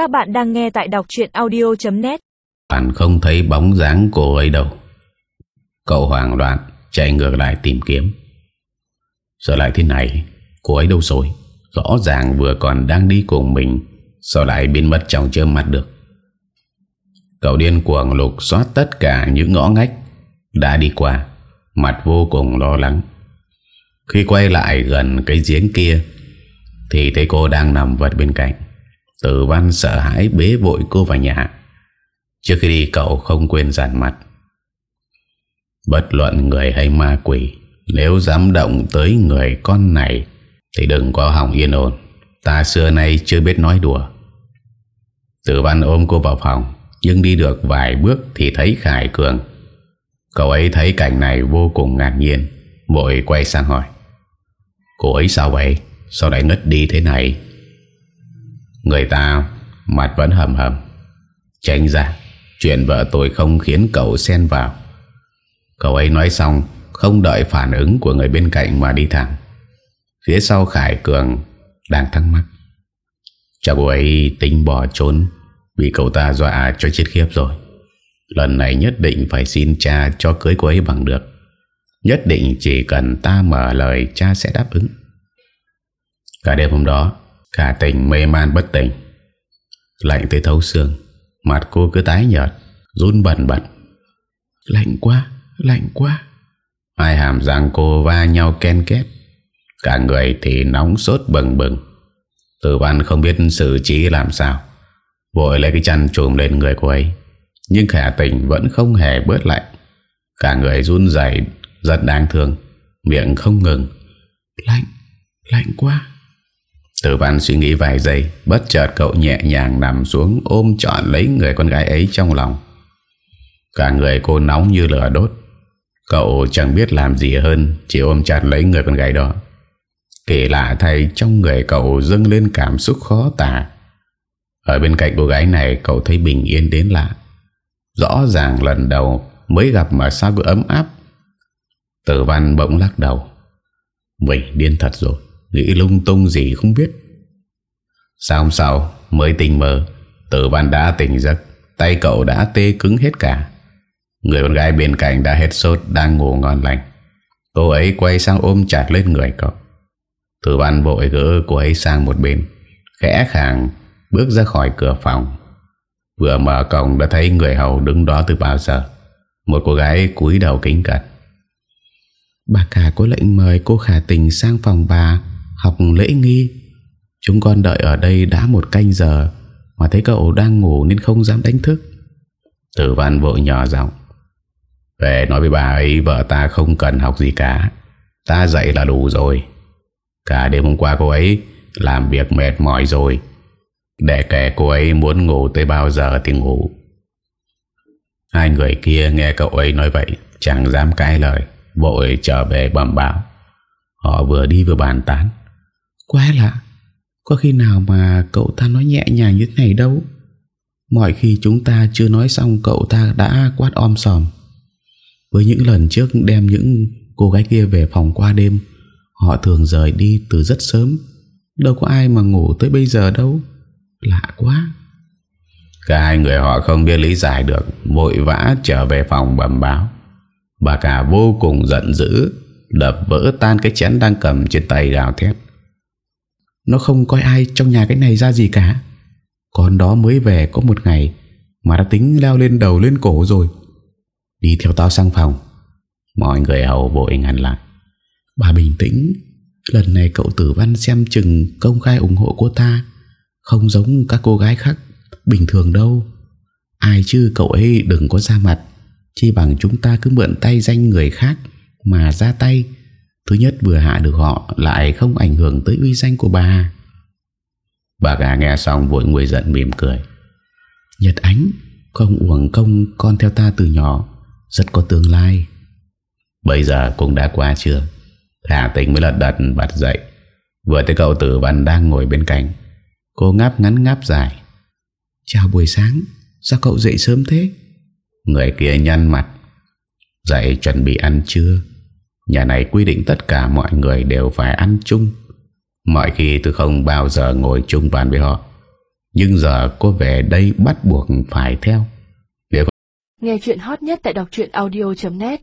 Các bạn đang nghe tại đọc chuyện audio.net Bạn không thấy bóng dáng cô ấy đâu. Cậu hoảng loạn, Chạy ngược lại tìm kiếm. Giờ lại thế này? Cô ấy đâu rồi? Rõ ràng vừa còn đang đi cùng mình, Sao lại biến mất trong trơ mặt được? Cậu điên cuồng lục soát tất cả những ngõ ngách. Đã đi qua, Mặt vô cùng lo lắng. Khi quay lại gần cái giếng kia, Thì thấy cô đang nằm vật bên cạnh. Tử văn sợ hãi bế vội cô vào nhà. Trước khi đi, cậu không quên dàn mặt. Bất luận người hay ma quỷ, Nếu dám động tới người con này, Thì đừng có hỏng yên ổn. Ta xưa nay chưa biết nói đùa. Tử văn ôm cô vào phòng, Nhưng đi được vài bước Thì thấy Khải Cường. Cậu ấy thấy cảnh này vô cùng ngạc nhiên, Vội quay sang hỏi. Cô ấy sao vậy? Sao lại ngất đi thế này? Người ta mặt vẫn hầm hầm. Tránh ra, Chuyện vợ tôi không khiến cậu xen vào. Cậu ấy nói xong, Không đợi phản ứng của người bên cạnh Mà đi thẳng. Phía sau Khải Cường Đang thắc mắc. Chắc cô ấy tính bỏ trốn Vì cậu ta dọa cho chết khiếp rồi. Lần này nhất định phải xin cha Cho cưới cô ấy bằng được. Nhất định chỉ cần ta mở lời, Cha sẽ đáp ứng. Cả đêm hôm đó Cả tỉnh mê man bất tỉnh. Lạnh tới thấu xương Mặt cô cứ tái nhợt Run bẩn bật. Lạnh quá, lạnh quá. Hai hàm răng cô va nhau ken két. Cả người thì nóng sốt bừng bừng. Tử văn không biết xử trí làm sao. Vội lấy cái chăn trùm lên người cô ấy. Nhưng khả tình vẫn không hề bớt lạnh. Cả người run dày Rất đáng thương. Miệng không ngừng. Lạnh, lạnh quá. Tử văn suy nghĩ vài giây, Bất chợt cậu nhẹ nhàng nằm xuống Ôm trọn lấy người con gái ấy trong lòng. Cả người cô nóng như lửa đốt. Cậu chẳng biết làm gì hơn, Chỉ ôm chặt lấy người con gái đó. Kỳ lạ thay, Trong người cậu dâng lên cảm xúc khó tả. Ở bên cạnh cô gái này, Cậu thấy bình yên đến lạ. Rõ ràng lần đầu Mới gặp mà sao cứ ấm áp. Tử văn bỗng lắc đầu. Mình điên thật rồi. Nghĩ lung tung gì không biết. Sao hôm sau Mới tỉnh mơ Tử văn đã tỉnh giấc, Tay cậu đã tê cứng hết cả. Người con gái bên cạnh đã hết sốt, Đang ngủ ngon lành. Cô ấy quay sang ôm chặt lên người cậu. Tử văn vội gỡ cô ấy sang một bên, Khẽ khàng Bước ra khỏi cửa phòng. Vừa mở cổng đã thấy người hầu đứng đó từ bao giờ. Một cô gái cúi đầu kính cận Bà cả có lệnh mời cô khả tình sang phòng bà. Học lễ nghi. Chúng con đợi ở đây đã một canh giờ Mà thấy cậu đang ngủ nên không dám đánh thức. Tử văn vội nhỏ giọng, Về nói với bà ấy, Vợ ta không cần học gì cả. Ta dạy là đủ rồi. Cả đêm hôm qua cô ấy Làm việc mệt mỏi rồi. Để kể cô ấy muốn ngủ tới bao giờ thì ngủ. Hai người kia nghe cậu ấy nói vậy, Chẳng dám cãi lời, Vội trở về bẩm báo. Họ vừa đi vừa bàn tán. Quá lạ. Có khi nào mà cậu ta nói nhẹ nhàng như thế này đâu? Mọi khi chúng ta chưa nói xong, Cậu ta đã quát om sòm. Với những lần trước đem những cô gái kia về phòng qua đêm, Họ thường rời đi từ rất sớm. Đâu có ai mà ngủ tới bây giờ đâu. Lạ quá. Cả hai người họ không biết lý giải được, Vội vã trở về phòng bẩm báo. Bà cả vô cùng giận dữ, Đập vỡ tan cái chén đang cầm trên tay gào thét. Nó không coi ai trong nhà cái này ra gì cả. Con đó mới về có một ngày Mà đã tính leo lên đầu lên cổ rồi. Đi theo tao sang phòng. Mọi người hầu vội ngăn lại. Bà bình tĩnh. Lần này cậu tử văn xem chừng công khai ủng hộ cô ta. Không giống các cô gái khác Bình thường đâu. Ai chứ cậu ấy đừng có ra mặt. Chỉ bằng chúng ta cứ mượn tay danh người khác Mà ra tay. Thứ nhất vừa hạ được họ Lại không ảnh hưởng tới uy danh của bà. Bà gà nghe xong vội nguôi giận mỉm cười. Nhật Ánh Không uổng công con theo ta từ nhỏ Rất có tương lai. Bây giờ cũng đã qua chưa Hạ tình mới lật đật bật dậy. Vừa thấy cậu tử văn đang ngồi bên cạnh Cô ngáp ngắn ngáp dài. Chào buổi sáng Sao cậu dậy sớm thế? Người kia nhăn mặt. Dậy chuẩn bị ăn trưa Nhà này quy định tất cả mọi người đều phải ăn chung. Mọi khi tôi không bao giờ ngồi chung bàn với họ. Nhưng giờ cô về đây bắt buộc phải theo. Nghe chuyện hot nhất tại đọc audio.net